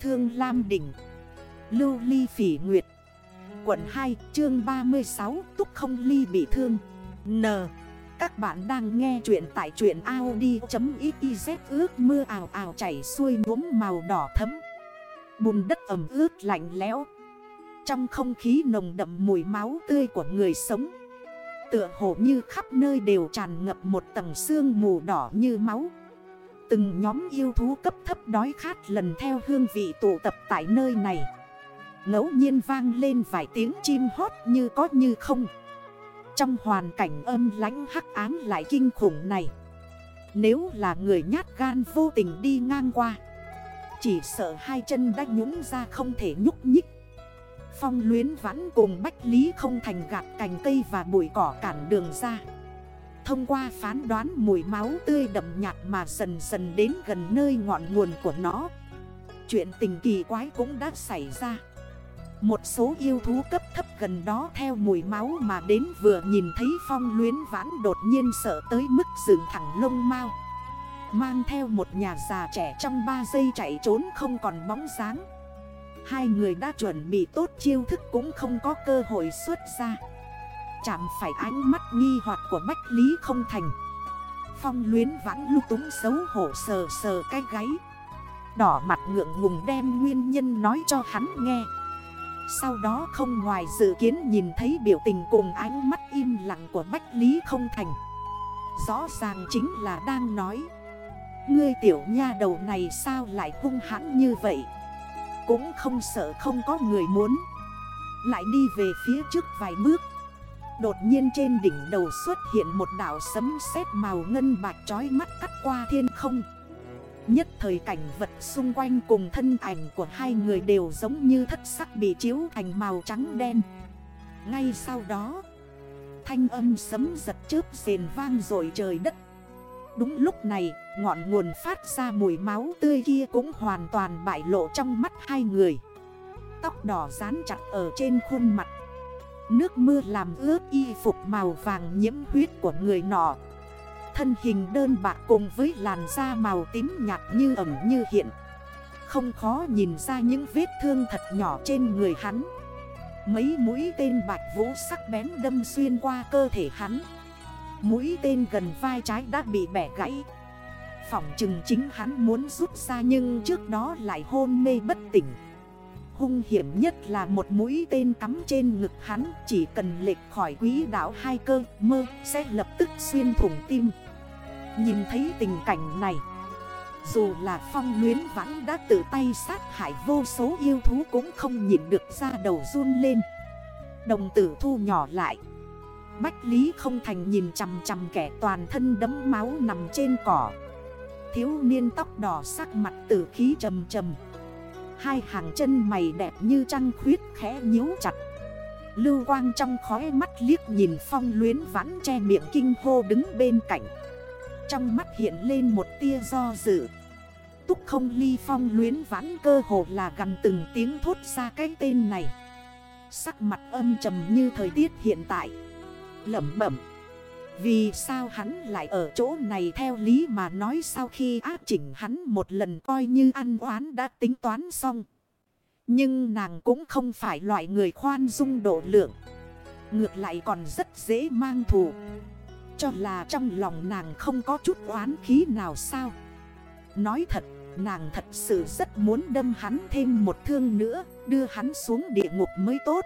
Thương Lam Đỉnh. Lưu Ly Phỉ Nguyệt. Quận 2 chương 36 Túc không ly bị thương. N. Các bạn đang nghe chuyện tại chuyện Audi.xyz ước mưa ảo ảo chảy xuôi nhuốm màu đỏ thấm Bùn đất ẩm ướt lạnh lẽo. Trong không khí nồng đậm mùi máu tươi của người sống, Tựa hồ như khắp nơi đều tràn ngập một tầng xương mù đỏ như máu. Từng nhóm yêu thú cấp thấp đói khát lần theo hương vị tụ tập tại nơi này. Ngẫu nhiên vang lên vài tiếng chim hót như có như không. Trong hoàn cảnh âm lánh hắc ám lại kinh khủng này. Nếu là người nhát gan vô tình đi ngang qua, Chỉ sợ hai chân đã nhúng ra không thể nhúc nhích. Phong luyến vãn cùng Bách Lý không thành gạt cành cây và bụi cỏ cản đường ra. Thông qua phán đoán mùi máu tươi đậm nhạt mà dần dần đến gần nơi ngọn nguồn của nó. Chuyện tình kỳ quái cũng đã xảy ra. Một số yêu thú cấp thấp gần đó theo mùi máu mà đến vừa nhìn thấy phong luyến vãn đột nhiên sợ tới mức dựng thẳng lông mau. Mang theo một nhà già trẻ trong 3 giây chạy trốn không còn bóng dáng. Hai người đã chuẩn bị tốt chiêu thức cũng không có cơ hội xuất ra. Chạm phải ánh mắt nghi hoặc của Bách Lý không thành. Phong luyến vãn lúc túng xấu hổ sờ sờ cái gáy. Đỏ mặt ngượng ngùng đem nguyên nhân nói cho hắn nghe. Sau đó không ngoài dự kiến nhìn thấy biểu tình cùng ánh mắt im lặng của Bách Lý không thành. Rõ ràng chính là đang nói. Ngươi tiểu nha đầu này sao lại hung hãn như vậy? Cũng không sợ không có người muốn. Lại đi về phía trước vài bước. Đột nhiên trên đỉnh đầu xuất hiện một đảo sấm sét màu ngân bạc trói mắt cắt qua thiên không. Nhất thời cảnh vật xung quanh cùng thân ảnh của hai người đều giống như thất sắc bị chiếu thành màu trắng đen. Ngay sau đó, Thanh âm sấm giật chớp rền vang rồi trời đất. Đúng lúc này, ngọn nguồn phát ra mùi máu tươi kia cũng hoàn toàn bại lộ trong mắt hai người. Tóc đỏ dán chặt ở trên khuôn mặt. Nước mưa làm ướt y phục màu vàng nhiễm huyết của người nọ. Thân hình đơn bạc cùng với làn da màu tím nhạt như ẩm như hiện. Không khó nhìn ra những vết thương thật nhỏ trên người hắn. Mấy mũi tên bạch vũ sắc bén đâm xuyên qua cơ thể hắn. Mũi tên gần vai trái đã bị bẻ gãy. Phỏng chừng chính hắn muốn rút ra nhưng trước đó lại hôn mê bất tỉnh. Hung hiểm nhất là một mũi tên cắm trên ngực hắn, Chỉ cần lệch khỏi quý đảo hai cơ, mơ, sẽ lập tức xuyên thủng tim. Nhìn thấy tình cảnh này, Dù là phong luyến vãn đã tự tay sát hại vô số yêu thú cũng không nhìn được ra đầu run lên. Đồng tử thu nhỏ lại. Bách Lý không thành nhìn chằm chằm kẻ toàn thân đấm máu nằm trên cỏ. Thiếu niên tóc đỏ sắc mặt tử khí trầm trầm. Hai hàng chân mày đẹp như trăng khuyết khẽ nhíu chặt. Lưu quang trong khói mắt liếc nhìn phong luyến vãn che miệng kinh hô đứng bên cạnh. Trong mắt hiện lên một tia do dự. Túc không ly phong luyến vãn cơ hồ là gần từng tiếng thốt ra cái tên này. Sắc mặt âm trầm như thời tiết hiện tại. Lẩm bẩm vì sao hắn lại ở chỗ này theo lý mà nói sau khi áp chỉnh hắn một lần coi như ăn oán đã tính toán xong. Nhưng nàng cũng không phải loại người khoan dung độ lượng. Ngược lại còn rất dễ mang thù. Cho là trong lòng nàng không có chút oán khí nào sao. Nói thật, nàng thật sự rất muốn đâm hắn thêm một thương nữa, đưa hắn xuống địa ngục mới tốt.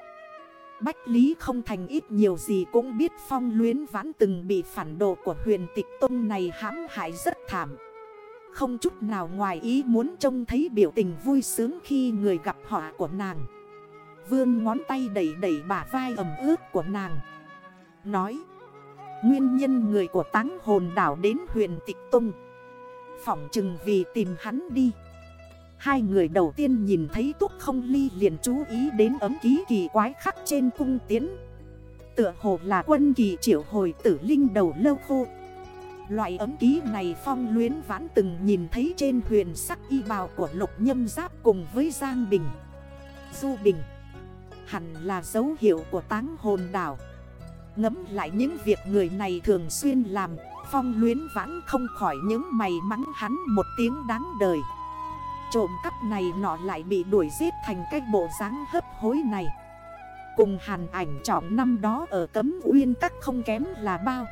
Bách Lý không thành ít nhiều gì cũng biết phong luyến vãn từng bị phản đồ của huyền tịch tông này hãm hại rất thảm. Không chút nào ngoài ý muốn trông thấy biểu tình vui sướng khi người gặp họ của nàng. Vương ngón tay đẩy đẩy bả vai ẩm ướt của nàng. Nói. Nguyên nhân người của táng hồn đảo đến huyền tịch Tung, Phỏng chừng vì tìm hắn đi. Hai người đầu tiên nhìn thấy túc không ly liền chú ý đến ấm ký kỳ quái khắc trên cung tiến Tựa hồ là quân kỳ triệu hồi tử linh đầu lâu khô. Loại ấm ký này phong luyến vãn từng nhìn thấy trên huyền sắc y bào của lục nhâm giáp cùng với Giang Bình. Du Bình Hẳn là dấu hiệu của táng hồn đảo. Ngấm lại những việc người này thường xuyên làm, Phong luyến vãn không khỏi những mày mắng hắn một tiếng đáng đời trộm cắp này nọ lại bị đuổi giết thành cái bộ dáng hấp hối này. Cùng hàn ảnh trọng năm đó ở cấm uyên các không kém là bao.